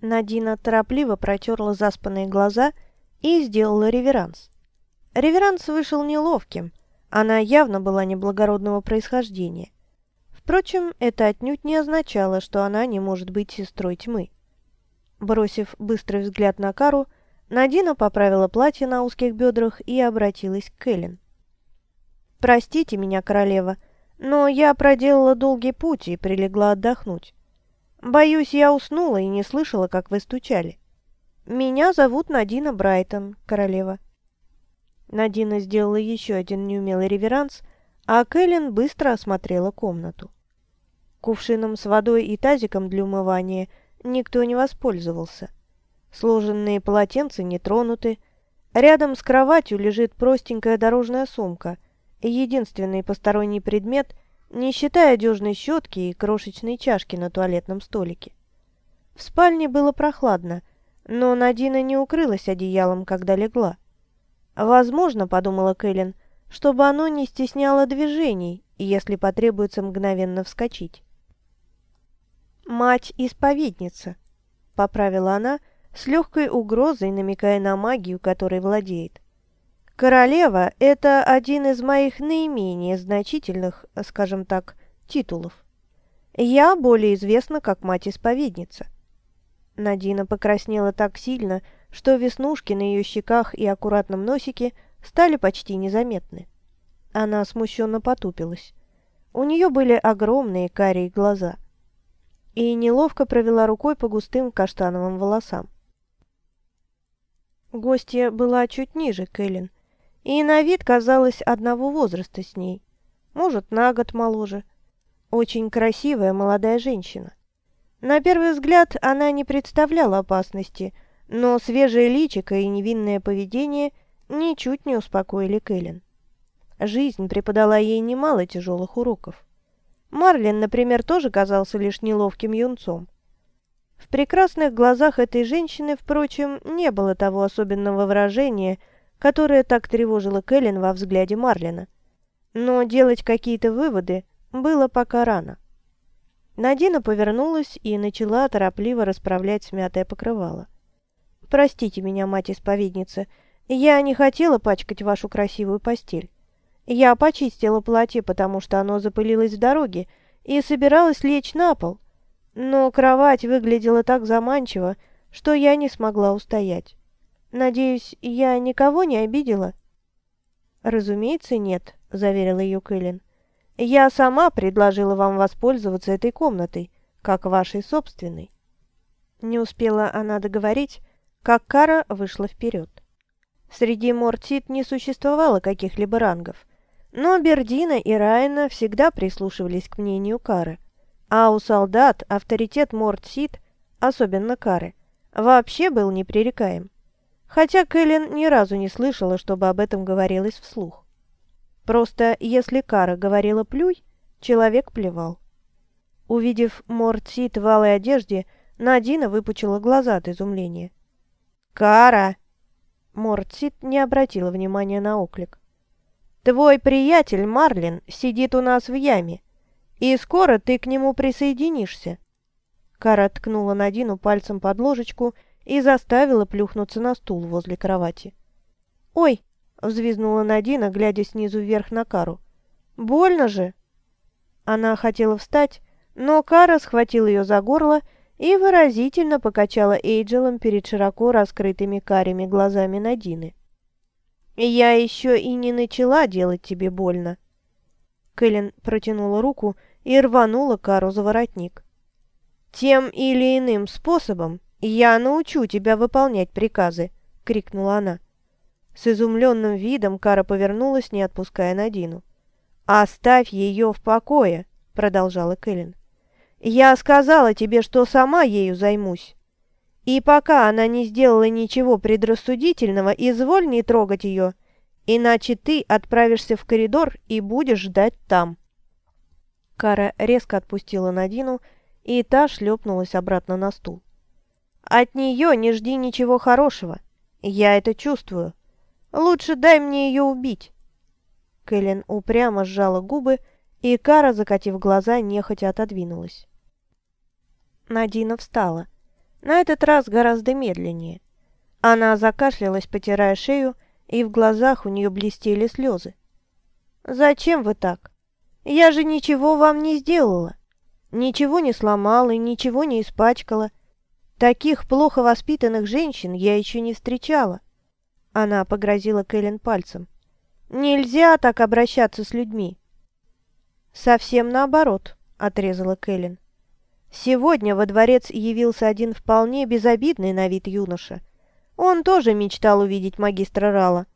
Надина торопливо протерла заспанные глаза и сделала реверанс. Реверанс вышел неловким, она явно была неблагородного происхождения. Впрочем, это отнюдь не означало, что она не может быть сестрой тьмы. Бросив быстрый взгляд на Кару, Надина поправила платье на узких бедрах и обратилась к Кэлен. «Простите меня, королева, но я проделала долгий путь и прилегла отдохнуть. Боюсь, я уснула и не слышала, как вы стучали. Меня зовут Надина Брайтон, королева». Надина сделала еще один неумелый реверанс, а Кэлен быстро осмотрела комнату. Кувшином с водой и тазиком для умывания никто не воспользовался. Сложенные полотенца не тронуты. Рядом с кроватью лежит простенькая дорожная сумка, единственный посторонний предмет, не считая одежной щетки и крошечной чашки на туалетном столике. В спальне было прохладно, но Надина не укрылась одеялом, когда легла. Возможно, подумала Кэлен, чтобы оно не стесняло движений, если потребуется мгновенно вскочить. «Мать-исповедница», — поправила она с легкой угрозой, намекая на магию, которой владеет. «Королева — это один из моих наименее значительных, скажем так, титулов. Я более известна как мать-исповедница». Надина покраснела так сильно, что веснушки на ее щеках и аккуратном носике стали почти незаметны. Она смущенно потупилась. У нее были огромные карие глаза. И неловко провела рукой по густым каштановым волосам. Гостья была чуть ниже Кэлен, и на вид казалась одного возраста с ней, может, на год моложе. Очень красивая молодая женщина. На первый взгляд она не представляла опасности – но свежее личико и невинное поведение ничуть не успокоили Кэлен. Жизнь преподала ей немало тяжелых уроков. Марлин, например, тоже казался лишь неловким юнцом. В прекрасных глазах этой женщины, впрочем, не было того особенного выражения, которое так тревожило Кэлен во взгляде Марлина. Но делать какие-то выводы было пока рано. Надина повернулась и начала торопливо расправлять смятое покрывало. Простите меня, мать-исповедница, я не хотела пачкать вашу красивую постель. Я почистила платье, потому что оно запылилось в дороге, и собиралась лечь на пол. Но кровать выглядела так заманчиво, что я не смогла устоять. Надеюсь, я никого не обидела?» «Разумеется, нет», — заверила ее Кэлен. «Я сама предложила вам воспользоваться этой комнатой, как вашей собственной». Не успела она договорить, как Кара вышла вперед. Среди Мортит не существовало каких-либо рангов, но Бердина и Райна всегда прислушивались к мнению Кары, а у солдат авторитет Мортсит, особенно Кары, вообще был непререкаем. Хотя Кэлен ни разу не слышала, чтобы об этом говорилось вслух. Просто если Кара говорила «плюй», человек плевал. Увидев Мортсит в алой одежде, Надина выпучила глаза от изумления. «Кара!» Мортсит не обратила внимания на оклик. «Твой приятель Марлин сидит у нас в яме, и скоро ты к нему присоединишься». Кара ткнула Надину пальцем под ложечку и заставила плюхнуться на стул возле кровати. «Ой!» — взвизгнула Надина, глядя снизу вверх на Кару. «Больно же!» Она хотела встать, но Кара схватил ее за горло и выразительно покачала Эйджелом перед широко раскрытыми карими глазами Надины. «Я еще и не начала делать тебе больно». Кэлен протянула руку и рванула Кару за воротник. «Тем или иным способом я научу тебя выполнять приказы!» — крикнула она. С изумленным видом Кара повернулась, не отпуская Надину. «Оставь ее в покое!» — продолжала Кэлен. Я сказала тебе, что сама ею займусь. И пока она не сделала ничего предрассудительного, изволь не трогать ее, иначе ты отправишься в коридор и будешь ждать там». Кара резко отпустила Надину, и та шлепнулась обратно на стул. «От нее не жди ничего хорошего. Я это чувствую. Лучше дай мне ее убить». Кэлен упрямо сжала губы, и Кара, закатив глаза, нехотя отодвинулась. Надина встала. На этот раз гораздо медленнее. Она закашлялась, потирая шею, и в глазах у нее блестели слезы. «Зачем вы так? Я же ничего вам не сделала. Ничего не сломала и ничего не испачкала. Таких плохо воспитанных женщин я еще не встречала». Она погрозила Кэлен пальцем. «Нельзя так обращаться с людьми». «Совсем наоборот», — отрезала Кэлен. Сегодня во дворец явился один вполне безобидный на вид юноша. Он тоже мечтал увидеть магистра Рала.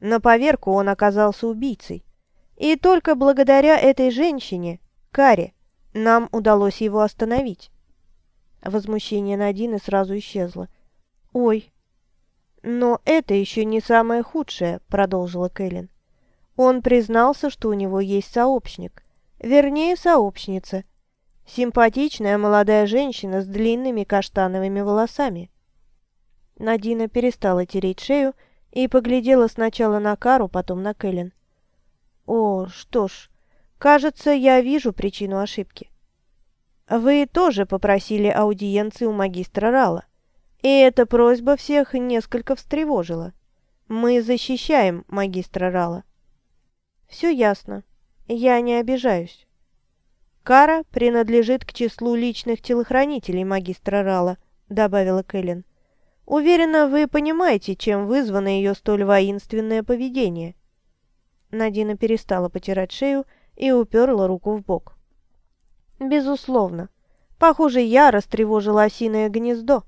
На поверку он оказался убийцей. И только благодаря этой женщине, Каре, нам удалось его остановить. Возмущение Надины сразу исчезло. «Ой!» «Но это еще не самое худшее», — продолжила Кэлен. «Он признался, что у него есть сообщник. Вернее, сообщница. Симпатичная молодая женщина с длинными каштановыми волосами». Надина перестала тереть шею и поглядела сначала на Кару, потом на Кэлен. «О, что ж, кажется, я вижу причину ошибки. Вы тоже попросили аудиенции у магистра Рала, и эта просьба всех несколько встревожила. Мы защищаем магистра Рала». «Все ясно. Я не обижаюсь». «Кара принадлежит к числу личных телохранителей магистра Рала», — добавила Кэлен. Уверена, вы понимаете, чем вызвано ее столь воинственное поведение». Надина перестала потирать шею и уперла руку в бок. «Безусловно. Похоже, я растревожила осиное гнездо».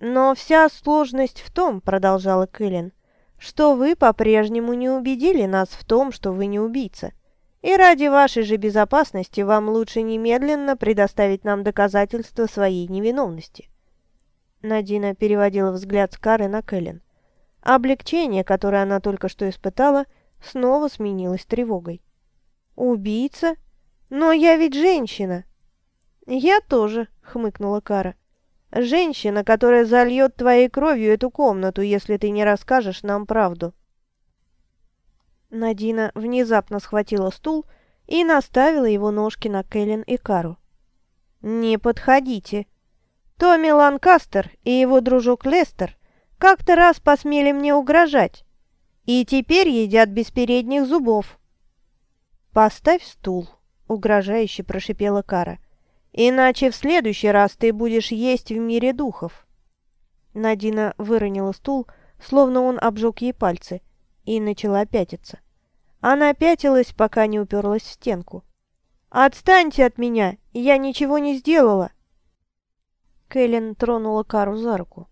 «Но вся сложность в том, — продолжала Кэлен, — что вы по-прежнему не убедили нас в том, что вы не убийца. И ради вашей же безопасности вам лучше немедленно предоставить нам доказательства своей невиновности». Надина переводила взгляд с Кары на Кэлен. Облегчение, которое она только что испытала, снова сменилось тревогой. «Убийца? Но я ведь женщина!» «Я тоже», — хмыкнула Кара. «Женщина, которая зальет твоей кровью эту комнату, если ты не расскажешь нам правду». Надина внезапно схватила стул и наставила его ножки на Кэлен и Кару. «Не подходите!» Томми Ланкастер и его дружок Лестер как-то раз посмели мне угрожать, и теперь едят без передних зубов. «Поставь стул», — угрожающе прошипела Кара, «иначе в следующий раз ты будешь есть в мире духов». Надина выронила стул, словно он обжег ей пальцы, и начала пятиться. Она пятилась, пока не уперлась в стенку. «Отстаньте от меня! Я ничего не сделала!» Кэлен тронула Кару за руку.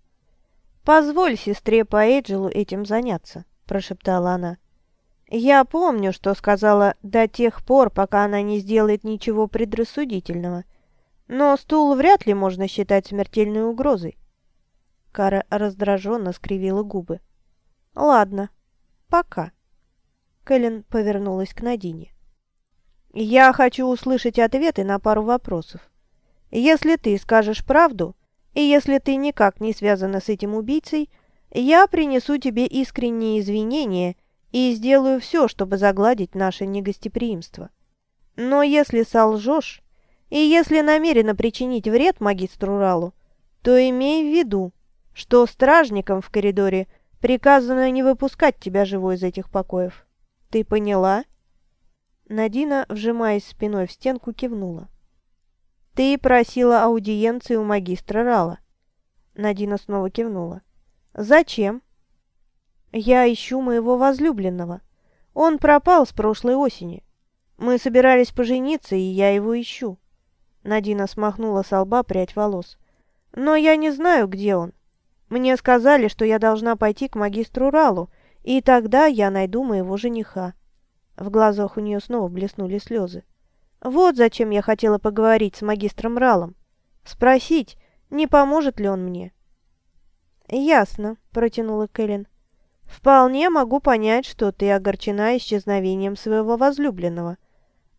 «Позволь сестре по Эйджелу этим заняться», – прошептала она. «Я помню, что сказала до тех пор, пока она не сделает ничего предрассудительного. Но стул вряд ли можно считать смертельной угрозой». Кара раздраженно скривила губы. «Ладно, пока». Кэлен повернулась к Надине. «Я хочу услышать ответы на пару вопросов. Если ты скажешь правду, и если ты никак не связана с этим убийцей, я принесу тебе искренние извинения и сделаю все, чтобы загладить наше негостеприимство. Но если солжешь, и если намерена причинить вред магистру Ралу, то имей в виду, что стражникам в коридоре приказано не выпускать тебя живой из этих покоев. Ты поняла?» Надина, вжимаясь спиной в стенку, кивнула. «Ты просила аудиенции у магистра Рала». Надина снова кивнула. «Зачем?» «Я ищу моего возлюбленного. Он пропал с прошлой осени. Мы собирались пожениться, и я его ищу». Надина смахнула с лба прядь волос. «Но я не знаю, где он. Мне сказали, что я должна пойти к магистру Ралу, и тогда я найду моего жениха». В глазах у нее снова блеснули слезы. Вот зачем я хотела поговорить с магистром Ралом. Спросить, не поможет ли он мне. «Ясно», — протянула Кэлен. «Вполне могу понять, что ты огорчена исчезновением своего возлюбленного.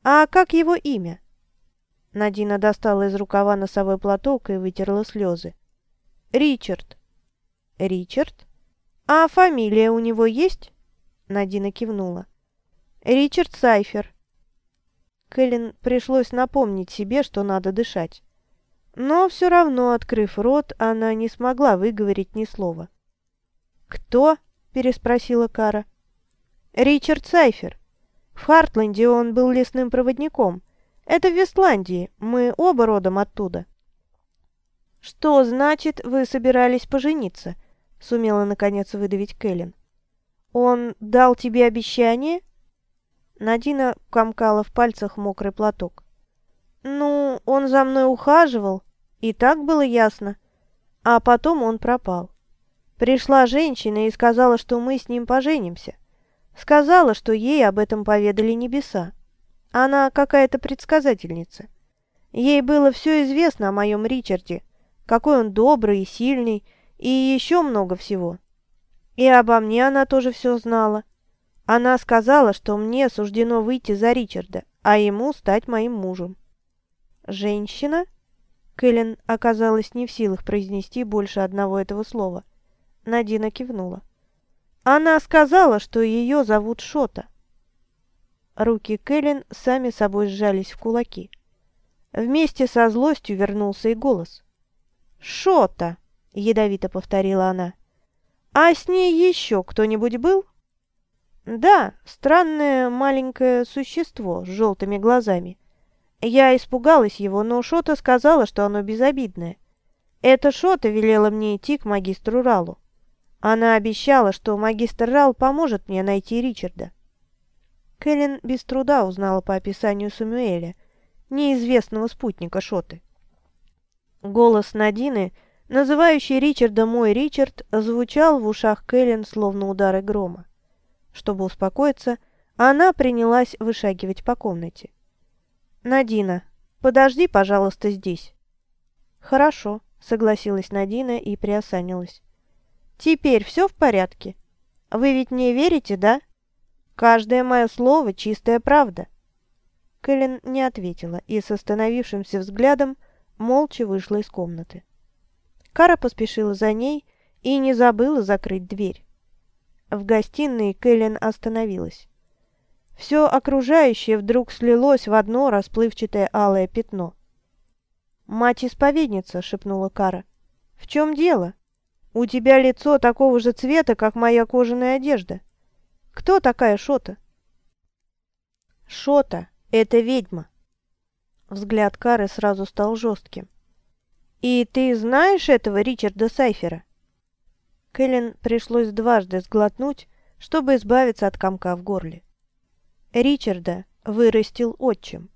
А как его имя?» Надина достала из рукава носовой платок и вытерла слезы. «Ричард». «Ричард? А фамилия у него есть?» Надина кивнула. «Ричард Сайфер. Кэлен пришлось напомнить себе, что надо дышать. Но все равно, открыв рот, она не смогла выговорить ни слова. «Кто?» – переспросила Кара. «Ричард Сайфер. В Хартленде он был лесным проводником. Это в Вестландии, мы оба родом оттуда». «Что значит, вы собирались пожениться?» – сумела наконец выдавить Кэлен. «Он дал тебе обещание?» Надина комкала в пальцах мокрый платок. «Ну, он за мной ухаживал, и так было ясно. А потом он пропал. Пришла женщина и сказала, что мы с ним поженимся. Сказала, что ей об этом поведали небеса. Она какая-то предсказательница. Ей было все известно о моем Ричарде, какой он добрый и сильный, и еще много всего. И обо мне она тоже все знала. Она сказала, что мне суждено выйти за Ричарда, а ему стать моим мужем. «Женщина?» Кэлен оказалась не в силах произнести больше одного этого слова. Надина кивнула. «Она сказала, что ее зовут Шота». Руки Кэлен сами собой сжались в кулаки. Вместе со злостью вернулся и голос. «Шота!» — ядовито повторила она. «А с ней еще кто-нибудь был?» «Да, странное маленькое существо с желтыми глазами. Я испугалась его, но Шота сказала, что оно безобидное. Это Шота велела мне идти к магистру Ралу. Она обещала, что магистр Рал поможет мне найти Ричарда». Кэлен без труда узнала по описанию Самуэля, неизвестного спутника Шоты. Голос Надины, называющий Ричарда «мой Ричард», звучал в ушах Кэлен словно удары грома. Чтобы успокоиться, она принялась вышагивать по комнате. «Надина, подожди, пожалуйста, здесь». «Хорошо», — согласилась Надина и приосанилась. «Теперь все в порядке? Вы ведь мне верите, да? Каждое мое слово — чистая правда». Кэлен не ответила и с остановившимся взглядом молча вышла из комнаты. Кара поспешила за ней и не забыла закрыть дверь. В гостиной Кэлен остановилась. Все окружающее вдруг слилось в одно расплывчатое алое пятно. «Мать-исповедница», — шепнула Кара. «В чем дело? У тебя лицо такого же цвета, как моя кожаная одежда. Кто такая Шота?» «Шота — это ведьма». Взгляд Кары сразу стал жестким. «И ты знаешь этого Ричарда Сайфера?» Кэлен пришлось дважды сглотнуть, чтобы избавиться от комка в горле. Ричарда вырастил отчим.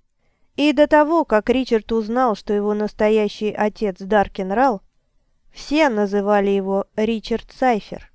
И до того, как Ричард узнал, что его настоящий отец Даркин Рал, все называли его Ричард Сайфер.